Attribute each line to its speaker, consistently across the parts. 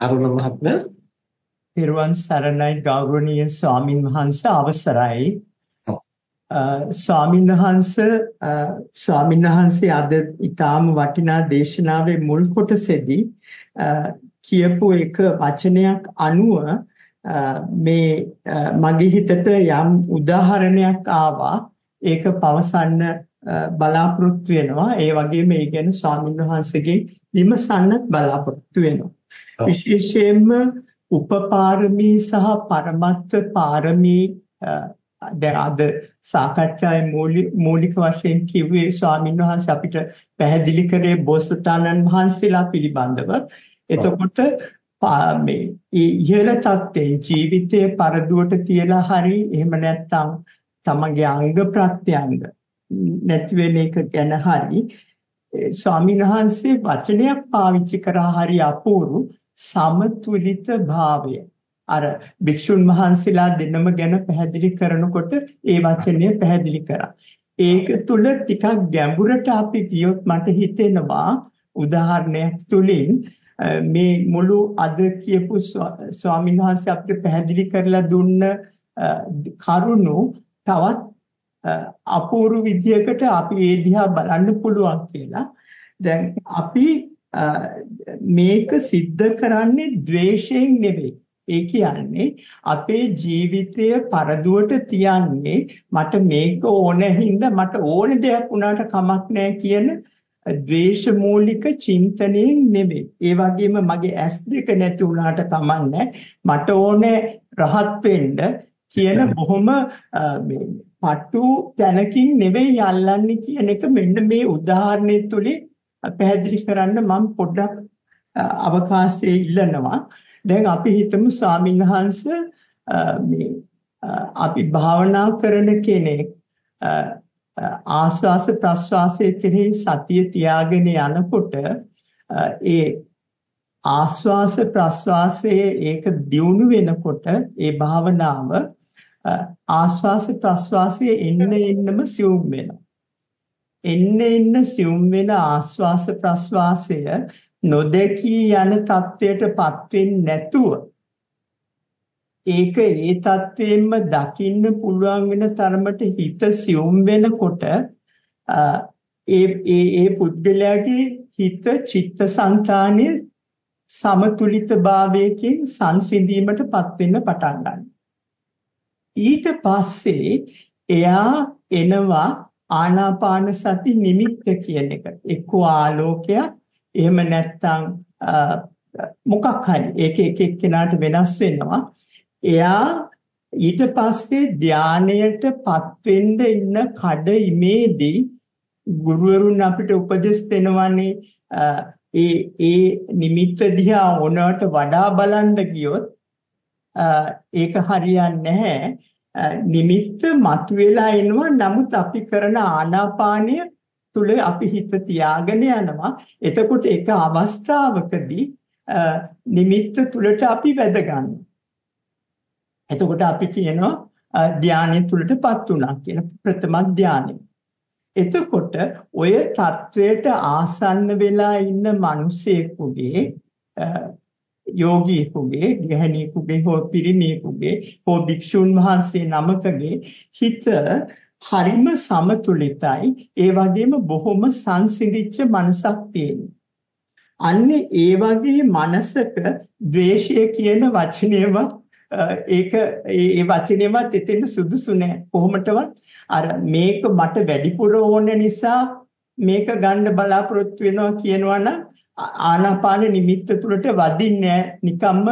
Speaker 1: අරුණ මහත්මයා.
Speaker 2: පෙරවන් සරණයි ගෞරවනීය ස්වාමින් වහන්සේ අවසරයි. ස්වාමින් වහන්සේ ස්වාමින් වහන්සේ අද ඊටාම වටිනා දේශනාවේ මුල් කොටසේදී කියපු එක වචනයක් අනුව මේ මගේ හිතට යම් උදාහරණයක් ආවා. ඒක පවසන්න බලාපොරොත්තු වෙනවා. ඒ වගේම ඒ ගැන ස්වාමින් වහන්සේගෙන් විමසන්නත් බලාපොරොත්තු වෙනවා විශේෂයෙන්ම උපපාරමී සහ පරමත්ත පාරමී දැන් අද සාකච්ඡාවේ මූලික වශයෙන් කිව්වේ ස්වාමීන් වහන්සේ අපිට පැහැදිලි කරේ බෝසතාණන් වහන්සේලා පිළිබඳව. එතකොට මේ ඉහළ තත්ත්වයෙන් ජීවිතයේ පරදුවට තියලා හරි එහෙම නැත්නම් තමගේ අංග ප්‍රත්‍යංග නැති වෙන එක ගැන හරි ස්වාමීන් වහන්සේ වචනයක් පාවිච්චි කරා හරි අපූරු සමතුලිත භාවය අර භික්ෂුන් වහන්සේලා දෙනම ගැන පැහැදිලි කරනකොට ඒ වචනය පැහැදිලි කරා. ඒක තුල ටිකක් ගැඹුරට අපි ගියොත් මට හිතෙනවා උදාහරණයක් තුලින් මේ මුළු අද කියපු ස්වාමීන් වහන්සේ අපිට පැහැදිලි කරලා දුන්න කරුණු තවත් අපූර්ව විදියකට අපි ඒ දිහා බලන්න පුළුවන් කියලා. දැන් අපි මේක සිද්ධ කරන්නේ ද්වේෂයෙන් නෙවෙයි. ඒ කියන්නේ අපේ ජීවිතය පරදුවට තියන්නේ මට මේක ඕන හින්දා මට ඕන දෙයක් වුණාට කමක් නැහැ කියන ද්වේෂ මූලික චින්තනයෙන් නෙවෙයි. ඒ වගේම මගේ ඇස් දෙක නැති වුණාට කමන්නේ මට ඕනේ රහත් වෙන්න කියන බොහොම මේ පටු තැනකින් නෙවෙයි යල්ලන්නේ කියන එක මෙන්න මේ උදාහරණය තුලින් පැහැදිලි කරන්න මම පොඩ්ඩක් අවකාශයේ ඉල්ලනවා. දැන් අපි හිතමු ස්වාමින්වහන්ස මේ අපි භාවනා කරන කෙනෙක් ආස්වාස ප්‍රස්වාසයේ කෙරෙහි සතිය තියාගෙන යනකොට ඒ ආස්වාස ප්‍රස්වාසයේ ඒක දියුණු වෙනකොට ඒ භාවනාව ආස්වාස ප්‍රස්වාසයේ එන්න එන්නම සියුම් වෙනවා. එන්න එන්න සියුම් වෙන ආස්වාස ප්‍රස්වාසය නොදකී යන தත්වයටපත් වෙන්නේ නැතුව ඒක ඒ தත්වයෙන්ම දකින්න පුළුවන් වෙන තරමට හිත සියුම් වෙනකොට ඒ ඒ ඒ පුද්ගලයාගේ හිත චිත්ත සංතානයේ සමතුලිත භාවයකින් සංසිඳීමටපත් වෙන්න පටන් ගන්නවා ඊට පස්සේ එයා එනවා ආනාපාන සති නිමිත්ත කියන එක. එක්ක ආලෝකයක් එහෙම නැත්නම් මොකක් හරි ඒක එක එක්කෙනාට වෙනස් වෙනවා. එයා ඊට පස්සේ ධානයටපත් වෙන්න ඉන්න කඩ ඉමේදී ගුරුවරුන් අපිට උපදෙස් දෙනවනේ ඒ ඒ නිමිත්ත දිහා ඕනවට වඩා බලන්න ගියොත් ඒක හරියන්නේ නැහැ. නිමිත්ත මතුවලා එනවා. නමුත් අපි කරන ආනාපානය තුල අපි හිත තියාගෙන යනවා. එතකොට ඒක අවස්ථාවකදී නිමිත්ත තුලට අපි වැද එතකොට අපි කියනවා ධානය තුලටපත් උනා කියන ප්‍රථම ධානය. එතකොට ඔය தത്വයට ආසන්න වෙලා ඉන්න මිනිසෙකුගේ යෝගීකුගේ ගැහණියෙකුගේ හෝ පිරිමියෙකුගේ හෝ භික්ෂුන් වහන්සේ නමකගේ හිත හරිම සමතුලිතයි. ඒ වගේම බොහොම සංසිඳිච්ච මනසක් තියෙනවා. අන්නේ ඒ වගේ මනසක ද්වේෂය කියන වචනයවත් ඒක ඒ වචනයවත් එතෙන් සුදුසු නෑ. කොහොමටවත්? අර මේක මට වැඩිපුර ඕන නිසා මේක ගන්න බලාපොරොත්තු වෙනවා කියනවා නම් ආනාපාන නිමිත්ත තුලට වදින්නේ නිකම්ම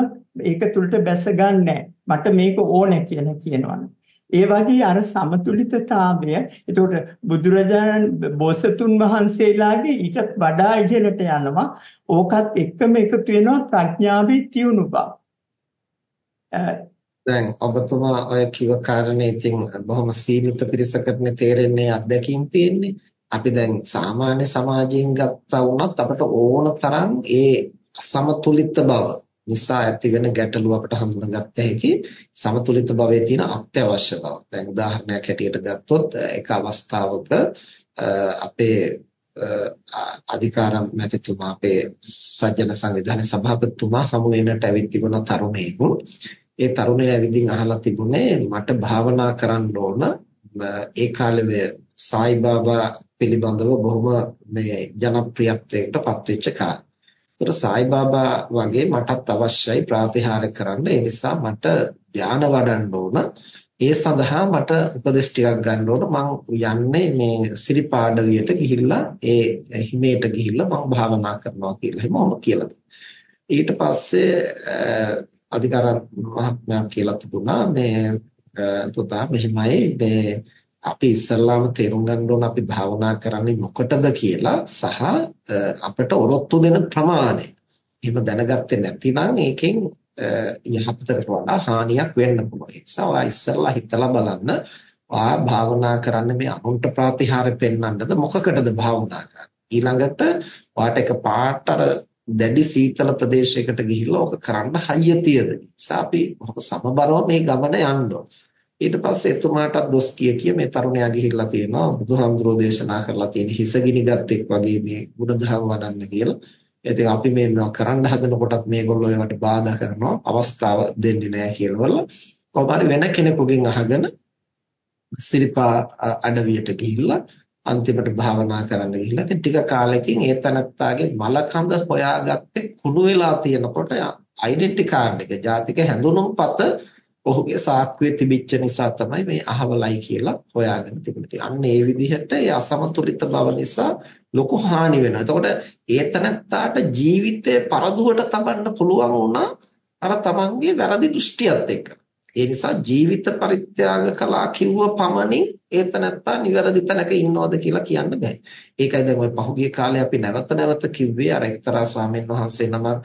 Speaker 2: ඒක තුලට බැස ගන්නෑ මට මේක ඕන කියලා කියනවනේ. ඒ වගේ අර සමතුලිතතාවය එතකොට බුදුරජාණන් බෝසතුන් වහන්සේලාගේ ඊටත් වඩා ඉහළට යනවා. ඕකත් එක්කම එකතු වෙනවා ප්‍රඥාවේ තියුණු බව.
Speaker 1: දැන් ඔබතුමා ඔය කිව්ව කාරණේ ඉතින් බොහොම සීමිත පිරිසකටනේ තේරෙන්නේ අත්දැකීම් තියෙන්නේ. අපි දැන් සාමාන්‍ය සමාජයෙන් ගත්තා වුණත් අපට ඕන තරම් ඒ සමතුලිත බව නිසා ඇතිවෙන ගැටලු අපට හඳුනාගත්ත හැකි සමතුලිත භවයේ තියෙන අත්‍යවශ්‍ය බව. දැන් උදාහරණයක් හැටියට ගත්තොත් එක අවස්ථාවක අපේ අධිකාරම් මැතිතුමා අපේ සජ්ජන සංවිධානයේ සභාපතිතුමා හමු වෙනට ඇවිත් තිබුණ තරුණයෙකු. ඒ තරුණයා ඇවිදින් අහලා තිබුණේ මට භාවනා කරන්න ඕන ඒ කාලේ සායිබාබා පිළිබඳව බොහොම මේ ජනප්‍රියත්වයට පත්වෙච්ච කාලේ. ඒතර සායිබාබා වගේ මටත් අවශ්‍යයි ප්‍රාතිහාර කරන්න. ඒ නිසා මට ධානය වඩන්න ඕන. ඒ සඳහා මට උපදෙස් ටිකක් ගන්න ඕන මම යන්නේ මේ සිරිපාඩවියට ගිහිල්ලා ඒ හිමේට ගිහිල්ලා මම භාවනා කරනවා කියලා හිමම කියලා ඊට පස්සේ අධිකාර මහත්මයා කියලා තිබුණා මේ පුතා මෙහිමයි මේ අපි ඉස්සල්ලාම තේරුම් ගන්න ඕන අපි භාවනා කරන්නේ මොකටද කියලා සහ අපිට ඔරොත්තු දෙන ප්‍රමාණය. එහෙම දැනගත්තේ නැතිනම් ඒකෙන් යහපතට වඩා හානියක් වෙන්න පුළුවන්. ඒ නිසා ඔයා ඉස්සරලා හිතලා බලන්න ඔයා භාවනා කරන්න මේ අනුන්ට ප්‍රතිහාර පෙන්වන්නද මොකකටද භාවනා කරන්නේ? ඊළඟට ඔයාට එක පාට අර දැඩි සීතල ප්‍රදේශයකට ගිහිල්ලා ඔක කරන්න හයිය තියද? නිසා අපි සමබරව මේ ගමන යන්න ඊට පස්සේ එතුමාටත් දොස් කිය කිය මේ තරුණයා ගිහිල්ලා තියෙනවා බුදුහාමුදුරෝ දේශනා කරලා තියෙන හිසගිනි ගත්තෙක් වගේ මේ ගුණධර්ම වඩන්න කියලා. ඉතින් අපි මේ කරන්න හදනකොටත් මේගොල්ලෝ ඒවට බාධා කරනවා අවස්ථාව දෙන්නේ නැහැ කියලා. කොහොම වෙන කෙනෙකුගෙන් අහගෙන සිරිපා අඩවියට ගිහිල්ලා අන්තිමට භාවනා කරන්න ගිහිල්ලා ඉතින් ටික කාලෙකින් ඒ තනත්තාගේ මලකඳ හොයාගත්තේ කුණු වෙලා තියෙනකොට ඩෙන්ටිටි කාඩ් එක ජාතික හැඳුනුම්පත ඔහුගේ සාක්කුවේ තිබිච්ච නිසා තමයි මේ අහවලයි කියලා හොයාගෙන තිබුණේ. අන්න ඒ විදිහට ඒ අසමතුලිත බව නිසා ලොකු හානි වෙනවා. එතකොට ඒතනත්තාට ජීවිතේ පරදුවට තබන්න පුළුවන් වුණා අර තමන්ගේ වැරදි දෘෂ්ටියත් එක්ක. ඒ නිසා ජීවිත පරිත්‍යාග කළා කිව්ව පමණින් ඒතනත්තා නිවැරදි තැනක ඉන්නවද කියලා කියන්න බෑ. ඒකයි දැන් ওই පහුගිය කාලේ අපි නැවත නැවත කිව්වේ අර එක්තරා ස්වාමීන් වහන්සේ නමක්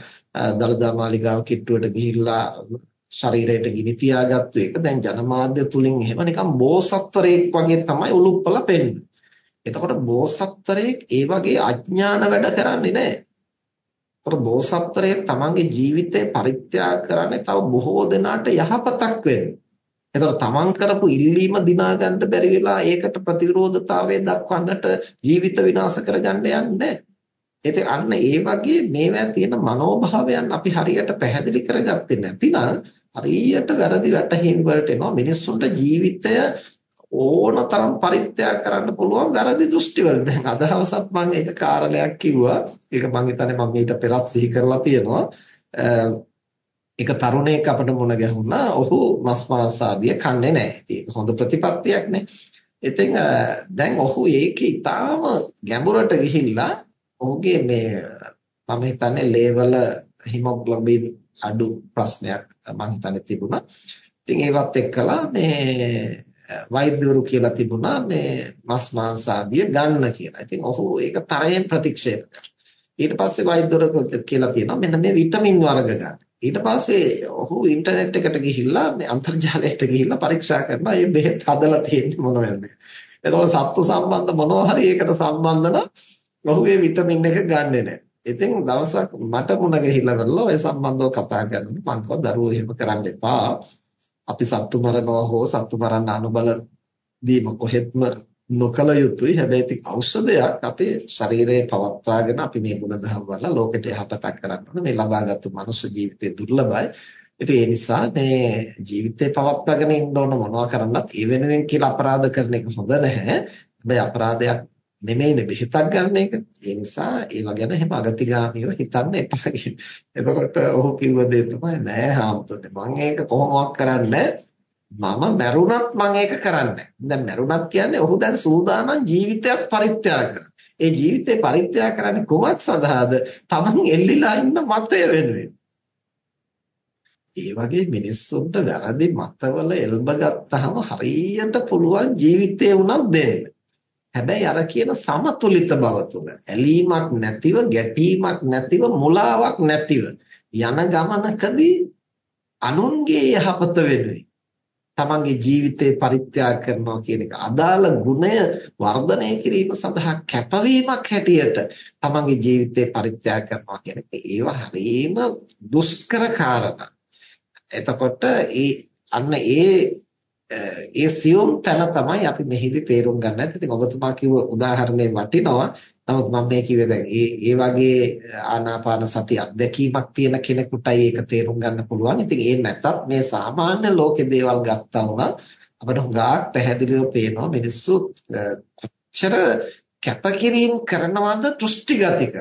Speaker 1: දලදා මාලිගාව කිට්ටුවට ගිහිල්ලා ශරීරයට ගිනි තියාගත්තු එක දැන් ජනමාධ්‍ය තුලින් එහෙම නිකන් බෝසත්වරයෙක් වගේ තමයි උලුප්පලා පෙන්නේ. එතකොට බෝසත්වරයෙක් ඒ වගේ අඥාන වැඩ කරන්නේ නැහැ. ඒතර බෝසත්වරයෙක් තමන්ගේ ජීවිතේ පරිත්‍යාග කරන්නේ තව බොහෝ දෙනාට යහපතක් වෙන්න. එතකොට තමන් කරපු ඉල්ලීම දිනා ගන්න බැරි වෙලා ඒකට ප්‍රතිවිරෝධතාවය දක්වන්නට ජීවිත විනාශ කරගන්න යන්නේ නැහැ. ඉතින් අන්න ඒ වගේ මේවා තියෙන මනෝභාවයන් අපි හරියට පැහැදිලි කරගත්තේ නැතිනම් හරියට වැරදි වැටහීම් වලට එනවා මිනිස්සුන්ට ජීවිතය ඕනතරම් පරිත්‍යාග කරන්න පුළුවන් වැරදි දෘෂ්ටි වල. දැන් අද හවසත් මම ඒක කාරණයක් කිව්වා. ඒක මම හිතන්නේ මම ඊට පෙරත් සිහි කරලා තියෙනවා. එක තරුණයෙක් අපිට මුණ ගැහුණා. ඔහු මස් මාංශ ආදිය කන්නේ නැහැ. ඒක හොඳ ප්‍රතිපත්තියක් නේ. ඉතින් දැන් ඔහු ඒකේ ඊටාම ගැඹුරට ගිහිල්ලා ඔහුගේ මේ මම හිතන්නේ ලේවල හිමොග්ලොබින් අඩු ප්‍රශ්නයක් මම හිතන්නේ තිබුණා. ඉතින් ඒවත් එක්කලා මේ වෛද්‍යවරු කියලා තිබුණා මේ මස් මාංශ ආදිය ගන්න කියලා. ඉතින් ඔහු ඒක තරයෙන් ප්‍රතික්ෂේප කළා. ඊට පස්සේ වෛද්‍යවරු කියලා තියෙනවා මෙන්න මේ විටමින් වර්ග ගන්න. ඊට පස්සේ ඔහු ඉන්ටර්නෙට් එකට ගිහිල්ලා මේ අන්තර්ජාලයට ගිහිල්ලා පරීක්ෂා කරනවා මේ බෙහෙත් හදලා තියෙන්නේ මොනවද? එතකොට සත්තු සම්බන්ධ මොනවා හරි ඒකට සම්බන්ධ නම් ඔහු ඒ විටමින් එක ගන්නෙ නැහැ. ඉතින් දවසක් මට මුණ ගැහිලා කරලා ඔය සම්බන්ධව කතා කරනකොට මං කිව්වා දරුවෝ එහෙම කරන්න එපා. අපි සත්තු මරනවා හෝ සත්තු මරන්න අනුබල දීම කොහෙත්ම නොකල යුතුයි. හැබැයි ඉතින් ඖෂධයක් අපේ ශරීරයේ පවත්වාගෙන අපි මේ ගුණධර්ම වල ලෝකෙට යහපතක් කරන්න ඕනේ. මේ ලබාගත්තු මනුෂ්‍ය ජීවිතය දුර්ලභයි. ඉතින් ඒ නිසා මේ ජීවිතේ පවත්වාගෙන ඉන්න ඕන මොනවා කරන්නත් ඒ වෙනුවෙන් කියලා අපරාධ කරන එක හොඳ නැහැ. හැබැයි අපරාධයක් නෙමෙයිනේ බෙහෙතක් ගන්න එක. ඒ නිසා ඒව ගැන හැම අගතිගාමීව හිතන්න එපා එතකොට ඔහු කිව්ව දේ තමයි නෑ හාමුදුරනේ මම ඒක කොහොමවත් කරන්නේ මම මැරුණත් මම ඒක කරන්නේ දැන් මැරුණත් කියන්නේ ඔහු දැන් සූදානම් ජීවිතයක් පරිත්‍යාග ඒ ජීවිතේ පරිත්‍යාග කරන්නේ කොහොමද සඳහාද? Taman එල්ලිලා ඉන්න මතය වෙනුවෙන්. ඒ වගේ මිනිස්සුන්ට වැරදි මතවල එල්බ ගත්තාම හරියට පුළුවන් ජීවිතේ උනත් දෙන්න. හැබැයි අර කියන සමතුලිත බව තුළ ඇලීමක් නැතිව ගැටීමක් නැතිව මුලාවක් නැතිව යන ගමනකදී අනුන්ගේ යහපත වෙනුවෙන් තමන්ගේ ජීවිතේ පරිත්‍යාග කරනවා කියන එක. අදාළ ගුණය වර්ධනය කිරීම සඳහා කැපවීමක් හැටියට තමන්ගේ ජීවිතේ පරිත්‍යාග කරනවා කියන එක. ඒව හරීම දුෂ්කර කාරණා. එතකොට ඒ අන්න ඒ ඒ සියුම් තැන තමයි අපි මෙහිදී තේරුම් ගන්න. ඉතින් ඔබතුමා කිව්ව උදාහරණේ වටිනවා. නමුත් මම මේ කිව්වේ දැන් ඒ ඒ වගේ ආනාපාන සති අත්දැකීමක් තියෙන කෙනෙකුටයි ඒක තේරුම් ගන්න පුළුවන්. ඉතින් ඒ නැත්තත් මේ සාමාන්‍ය ලෝකේ දේවල් ගත්තා වුණා අපිට හුඟක් පැහැදිලිව පේනවා මිනිස්සු කොච්චර කැපකිරීම කරනවද දෘෂ්ටිගතික.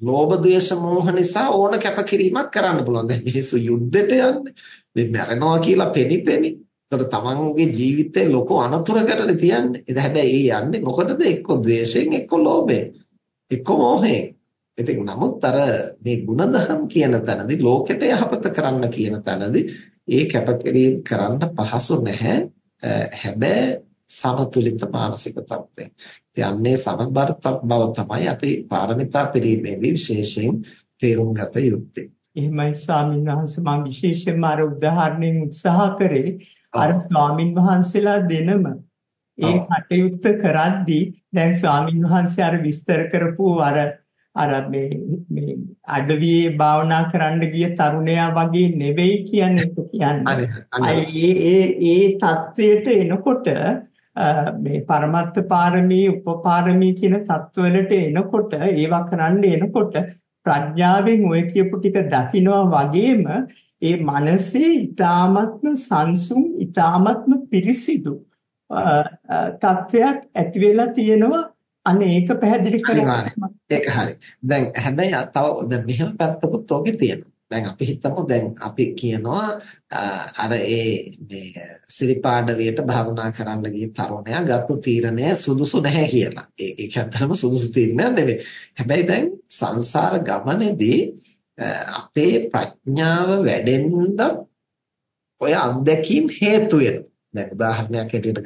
Speaker 1: ලෝභ ද්වේෂ මෝහ නිසා ඕන කැපකිරීමක් කරන්න පුළුවන්. දැන් මිනිස්සු යුද්ධෙට යන්නේ. මේ මැරෙනවා කියලා පෙනිපෙනි. ඒතර තමන්ගේ ජීවිතේ ලොකු අනතුරකටනේ තියන්නේ. ඒක හැබැයි ඒ යන්නේ මොකටද? එක්ක ද්වේෂයෙන් එක්ක ලෝභයෙන්. එක්ක මොහෙන්. ඉතින් නමුත් අර මේ ಗುಣධම් කියන තැනදී ලෝකෙට යහපත කරන්න කියන තැනදී ඒ කැපකිරීම කරන්න පහසු නැහැ. හැබැයි සමතුලිත මානසික තත්ත්වය. ඉතින් අන්නේ සමබර බව තමයි අපි පාරමිතා පිරීමේදී විශේෂයෙන් තේරුම් ගත යුත්තේ.
Speaker 2: එහෙමයි ස්වාමීන් වහන්සේ මම විශේෂයෙන්ම අර උදාහරණයෙන් උත්සාහ කරේ අර ස්වාමින් වහන්සේලා දෙනම ඒ කටයුත්ත කරද්දී දැන් ස්වාමින් වහන්සේ අර විස්තර කරපු අර අර මේ මේ අඩවියේ භාවනා කරන්න ගිය තරුණයා වගේ නෙවෙයි කියන්නේ ඒක කියන්නේ. ඒ ඒ ඒ தത്വයට එනකොට මේ පරමත්ත පාරමී උපපාරමී කියන தත්වලට එනකොට ඒවා කරන්න එනකොට ප්‍රඥාවෙන් ඔය කියපු ටික දකිනවා වගේම ඒ මනසේ ඊ타ත්ම සංසුම් ඊ타ත්ම පිරිසිදු තත්වයක් ඇති වෙලා තියෙනවා අනේ ඒක පැහැදිලි කරගන්න.
Speaker 1: ඒක හරි. දැන් හැබැයි තව දැන් මෙහෙම පැත්තකුත් ඔගේ තියෙනවා. දැන් අපි හිතමු දැන් අපි කියනවා අර ඒ මේ සිරිපාඩවියට භාවනා කරන්න ගිය තරුණයා ගත්තු තීරණය සුදුසු නැහැ කියලා. ඒ ඒක ඇත්තටම සුදුසු තීරණයක් නෙවෙයි. හැබැයි දැන් සංසාර ගමනේදී අපේ ප්‍රඥාව වැඩෙන්න ඔය අත්දැකීම් හේතු වෙනවා. දැන් උදාහරණයක් හැටියට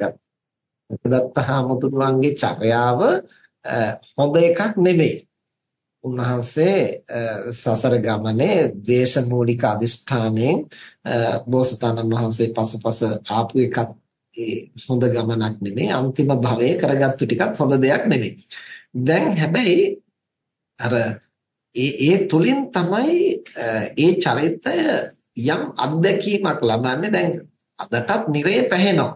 Speaker 1: ගත්තහාමුදුරුවන්ගේ චර්යාව හොඳ එකක් නෙමෙයි. උන්වහන්සේ සසර ගමනේ දේශමූලික අදිෂ්ඨානයෙන් බෝසතාණන් වහන්සේ පසුපස ආපු එකක් හොඳ ගමනක් නෙමෙයි අන්තිම භවයේ කරගත්තු ටිකක් හොඳ දෙයක් නෙමෙයි. දැන් හැබැයි අර ඒ ඒ තුලින් තමයි ඒ චරිතය යම් අත්දැකීමක් ලබන්නේ දැන් අදටත් නිරේ පැහැෙනවා.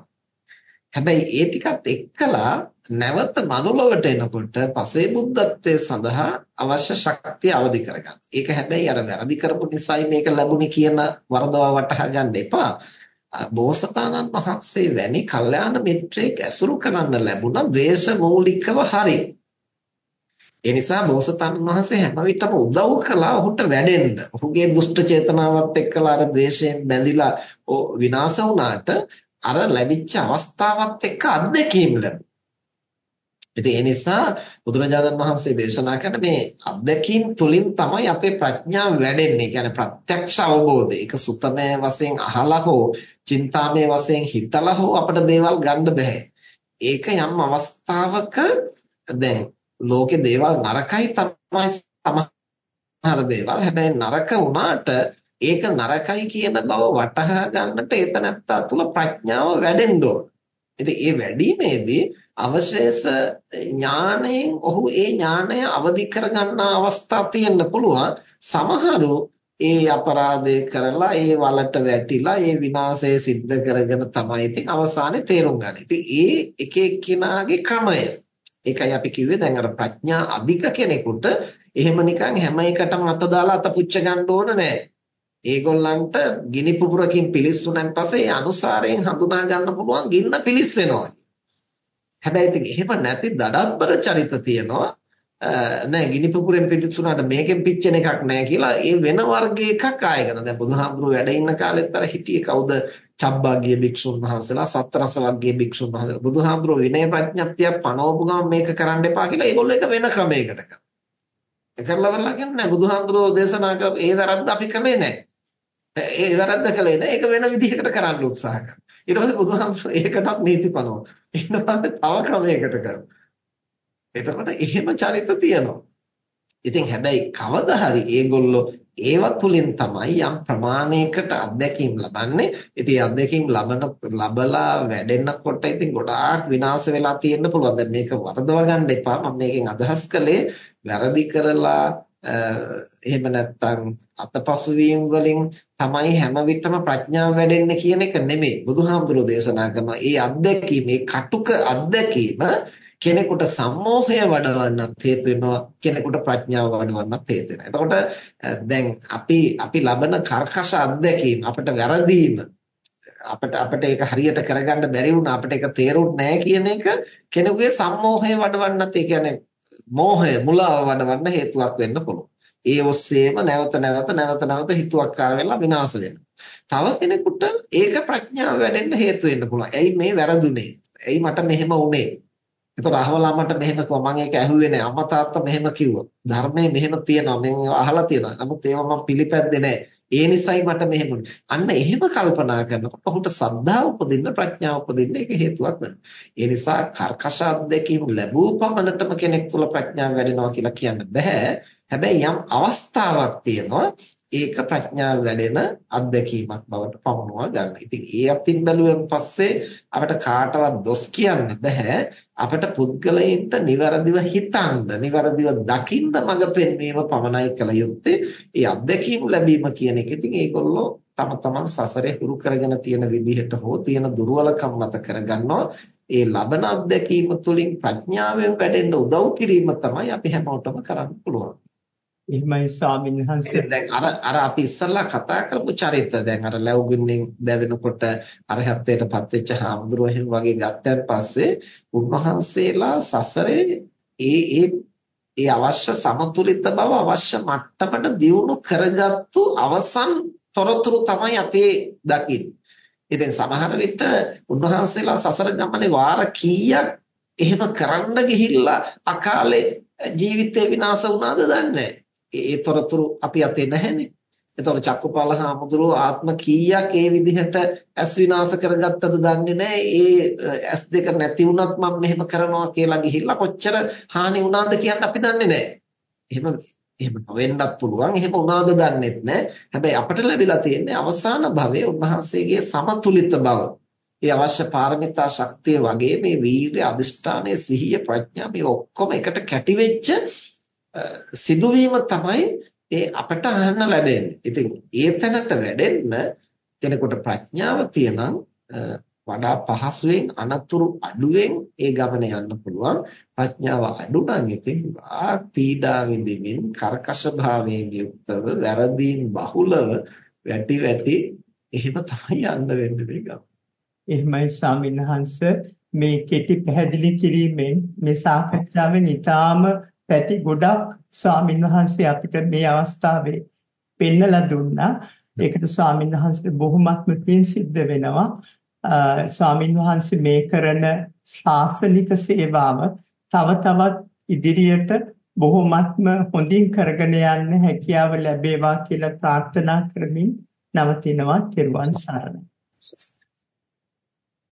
Speaker 1: හැබැයි ඒ ටිකත් එක්කලා නැවත මනුලොවට එනකොට පසේ බුද්ධත්වයේ සඳහා අවශ්‍ය ශක්තිය අවදි කරගන්න. ඒක හැබැයි අර වැරදි කරපු නිසායි මේක ලැබුණේ කියන වරදව වටහා ගන්න එපා. බෝසතාණන් වහන්සේ වැනි කල්යාණ මිත්‍රයෙක් ඇසුරු කරන්න ලැබුණා දේශ මූලිකව හරියි. ඒ නිසා බෝසතාණන් වහන්සේ හැම විටම උදව් කළා ඔහුට වැඩෙන්න. ඔහුගේ දුෂ්ට චේතනාවත් එක්කලා අර ද්වේෂයෙන් බැඳිලා විනාශ වුණාට අර ලැබිච්ච අවස්ථාවත් එක්ක අත්දැකීම් ලැබුණා. ඉතින් ඒ නිසා බුදුරජාණන් වහන්සේ දේශනා කරන මේ අත්දැකීම් තුලින් තමයි අපේ ප්‍රඥාව වැඩෙන්නේ. කියන්නේ ප්‍රත්‍යක්ෂ අවබෝධය. ඒක සුතමය වශයෙන් අහලා හෝ, චින්තාමය වශයෙන් හිතලා හෝ අපිට දේවල් ගන්න බෑ. ඒක යම් අවස්ථාවක දැන් ලෝකේ දේවල් නරකයි තමයි සමහර දේවල්. හැබැයි නරක වුණාට ඒක නරකයි කියන බව වටහා ගන්නට එතනත්තා තුළ ප්‍රඥාව වැඩෙන්න ඕන. ඉතින් ඒ වැඩිමේදී අවශේෂ ඥාණයෙන් ඔහු ඒ ඥාණය අවදි කරගන්නා අවස්ථා තියෙන්න පුළුවන්. සමහරු ඒ අපරාධය කරලා ඒ වලට වැටිලා ඒ විනාශය සිද්ධ කරගෙන තමයි ඉතින් අවසානයේ තේරුම් ගන්න. ඉතින් ඒ එක එක්කිනාගේ ක්‍රමය. ඒකයි අපි කිව්වේ දැන් අර ප්‍රඥා අධික කෙනෙකුට එහෙම නිකන් හැම එකටම අත දාලා අත පුච්ච ගන්න ඕන නෑ. ඒගොල්ලන්ට ගිනි පුපුරකින් පිලිස්සුනන් පස්සේ ඒ අනුසාරයෙන් හඳුනා ගන්න පුළුවන් ගින්න පිලිස්සෙනවා. හැබැයි ඉතින් එහෙම නැති දඩබ්බර චරිත තියෙනවා. නෑ ගිනි පුපුරෙන් පිටිස්සුනාට මේකෙන් පිච්චෙන එකක් නෑ කියලා ඒ වෙන වර්ගයේ එකක් ආයගෙන දැන් බුදුහාමුදුරුවෝ වැඩ ඉන්න කාලෙත් අර හිටියේ කවුද චබ්බාගිය භික්ෂුන් වහන්සේලා සත්තරස වර්ගයේ භික්ෂුන් වහන්සේලා බුදුහාමුදුරුවෝ විනය ප්‍රඥප්තිය පනවපු ගමන් මේක කරන්න එපා කියලා ඒගොල්ලෝ එක වෙන ක්‍රමයකට කරා. ඒ කරලා වරලා කියන්නේ බුදුහාමුදුරුවෝ දේශනා කරපු ඒ වැරද්ද අපි කළේ නෑ. ඒ වැරද්ද කළේ නෑ. ඒක වෙන විදිහකට කරන්න උත්සාහ කරා. ඊට පස්සේ බුදුහාමුදුරුවෝ ඒකටත් නීති පනවනවා. ඊට පස්සේ තව ක්‍රමයකට කරනවා. එතකොට එහෙම චරිත තියෙනවා. ඉතින් හැබැයි කවදා හරි ඒගොල්ලෝ ඒව තුලින් තමයි යම් ප්‍රමාණයකට අත්දැකීම් ලබන්නේ. ඉතින් අත්දැකීම් ලබන ලබලා වැඩෙනකොට ඉතින් ගොඩාක් විනාශ වෙලා තියෙන්න පුළුවන්. දැන් මේක වරදව ගන්න එපා. මම මේකෙන් අදහස් කළේ වැරදි කරලා එහෙම නැත්නම් අතපසු වීම වලින් තමයි හැම විටම ප්‍රඥාව වැඩෙන්නේ කියන එක නෙමෙයි. බුදුහාමුදුරෝ දේශනා කරනවා. මේ අත්දැකීම, මේ කටුක අත්දැකීම කෙනෙකුට සම්මෝහය වඩවන්නත් හේතු වෙනවා කෙනෙකුට ප්‍රඥාව වඩවන්නත් හේතු වෙනවා. එතකොට දැන් අපි අපි ලබන කර්කශ අත්දැකීම අපිට වැරදීම අපිට අපිට ඒක හරියට කරගන්න බැරි වුණා අපිට ඒක තේරුන්නේ නැහැ කියන එක කෙනෙකුගේ සම්මෝහය වඩවන්නත් ඒ කියන්නේ මෝහය මුලාව වඩවන්න හේතුවක් වෙන්න පුළුවන්. ඒ ඔස්සේම නැවත නැවත නැවත නැවත හිතුවක්කාර වෙලා විනාශ වෙනවා. තව කෙනෙකුට ඒක ප්‍රඥාව වැඩෙන්න හේතු වෙන්න පුළුවන්. ඇයි මේ වැරදුනේ? ඇයි මට මෙහෙම වුනේ? එතකොට අහවලා මට මෙහෙම කිව්වා මම ඒක ඇහුවේ නැහැ. අම්මා තාත්තා මෙහෙම කිව්වා. ධර්මයේ මෙහෙම තියෙනවා. මම අහලා තියෙනවා. නමුත් ඒවා මම පිළිපැද්දේ නැහැ. ඒ නිසයි මට මෙහෙම අන්න එහෙම කල්පනා කරනකොට ඔහුට සද්ධා උපදින්න ප්‍රඥා උපදින්න ඒක හේතුවක් වෙනවා. ඒ නිසා කර්කශ අධ්‍යක්ීම් ලැබූ පමණටම කෙනෙක් තුළ ප්‍රඥාව වැඩෙනවා කියලා කියන්න බෑ. හැබැයි යම් අවස්ථාවක් තියෙනවා ඒක ප්‍රඥාව වැඩෙන අත්දැකීමක් බවට පමුණවා ගන්න. ඉතින් ඒ අතින් බැලුවෙන් පස්සේ අපිට කාටවත් දොස් කියන්න බෑ. අපිට පුද්ගලයින්ට નિවරදිව හිතන්න, નિවරදිව දකින්න මඟ පෙන්වීම පමණයි කළ යුත්තේ. ඒ අත්දැකීම් ලැබීම කියන එක ඉතින් ඒගොල්ලෝ තම තමන් සසරේ හුරු කරගෙන තියෙන විදිහට හෝ තියෙන දුර්වලකම් මත කරගන්නවා. ඒ ලබන අත්දැකීම තුළින් ප්‍රඥාවෙන් වැඩෙන්න උදව් කිරීම තමයි අපි හැමෝටම කරන්න පුළුවන්.
Speaker 2: එහෙමයි ස්වාමීන් වහන්සේ.
Speaker 1: දැන් අර අර අපි ඉස්සල්ලා කතා කරපු චරිත දැන් අර ලැබුගින්නෙන් දැවෙනකොට අරහත්ත්වයට පත්වෙච්ච හාමුදුරුවෝ එහෙම වගේ ගත්තන් පස්සේ උන්වහන්සේලා සසරේ ඒ ඒ ඒ අවශ්‍ය සමතුලිත බව අවශ්‍ය මට්ටමට දියුණු කරගත්තු අවසන් තොරතුරු තමයි අපේ දකින්නේ. ඉතින් සමහර විට උන්වහන්සේලා සසර ගමනේ වාර කීයක් එහෙම කරන්න ගිහිල්ලා අකාලේ ජීවිතේ විනාශ වුණාද දන්නේ නැහැ. ඒ තොරතුරු අපි අතේ නැහැනේ. එතකොට චක්කපාල හාමුදුරුවෝ ආත්ම කීයක් ඒ විදිහට ඇස් විනාශ කරගත්තද දන්නේ නැහැ. ඒ ඇස් දෙක නැති වුණත් මම මෙහෙම කරනවා කියලා ගිහිල්ලා කොච්චර හානි වුණාද කියන්න අපි දන්නේ නැහැ. එහෙම එහෙම නොවෙන්නත් පුළුවන්. එහෙම වුණාද දන්නෙත් නැහැ. හැබැයි අපිට ලැබිලා තියෙන්නේ අවසාන භවයේ උන්වහන්සේගේ සමතුලිත බව. ඒ අවශ්‍ය පාරමිතා ශක්තිය වගේ මේ වීර්ය, අදිෂ්ඨානය, සිහිය, ප්‍රඥා මේ ඔක්කොම එකට කැටි වෙච්ච සිදුවීම තමයි ඒ අපට අහන්න ලැබෙන්නේ. ඉතින් ඒ තැනට වැඩෙන්න කෙනෙකුට ප්‍රඥාව තියනම් වඩා පහසුවෙන් අනතුරු අඩුවෙන් ඒ ගමන යන්න පුළුවන්. ප්‍රඥාව අඩු නම් ඉතින් ආ පීඩා විඳින්මින් කර්කශ භාවයෙන් යුක්තව වැරදීන් බහුලව වැටි වැටි එහෙම තමයි යන්න වෙන්නේ මේ ගම.
Speaker 2: එහෙමයි ස්වාමින්වහන්ස මේ කෙටි පැහැදිලි කිරීමෙන් මේ සාකච්ඡාවෙන් ඊටාම පැති ගොඩක් ස්වාමින් වහන්සේ අපිට මේ අවස්ථාවේ පෙන්නලා දුන්නා. ඒකට ස්වාමින් වහන්සේට බොහොමත්ම පින් සිද්ධ වෙනවා. ස්වාමින් වහන්සේ මේ කරන ශාසනික සේවාව තව තවත් ඉදිරියට බොහොමත්ම හොඳින් කරගෙන යන්න හැකියාව ලැබේවා කියලා ප්‍රාර්ථනා කරමින් නවතිනවා. ත්වන් සරණයි.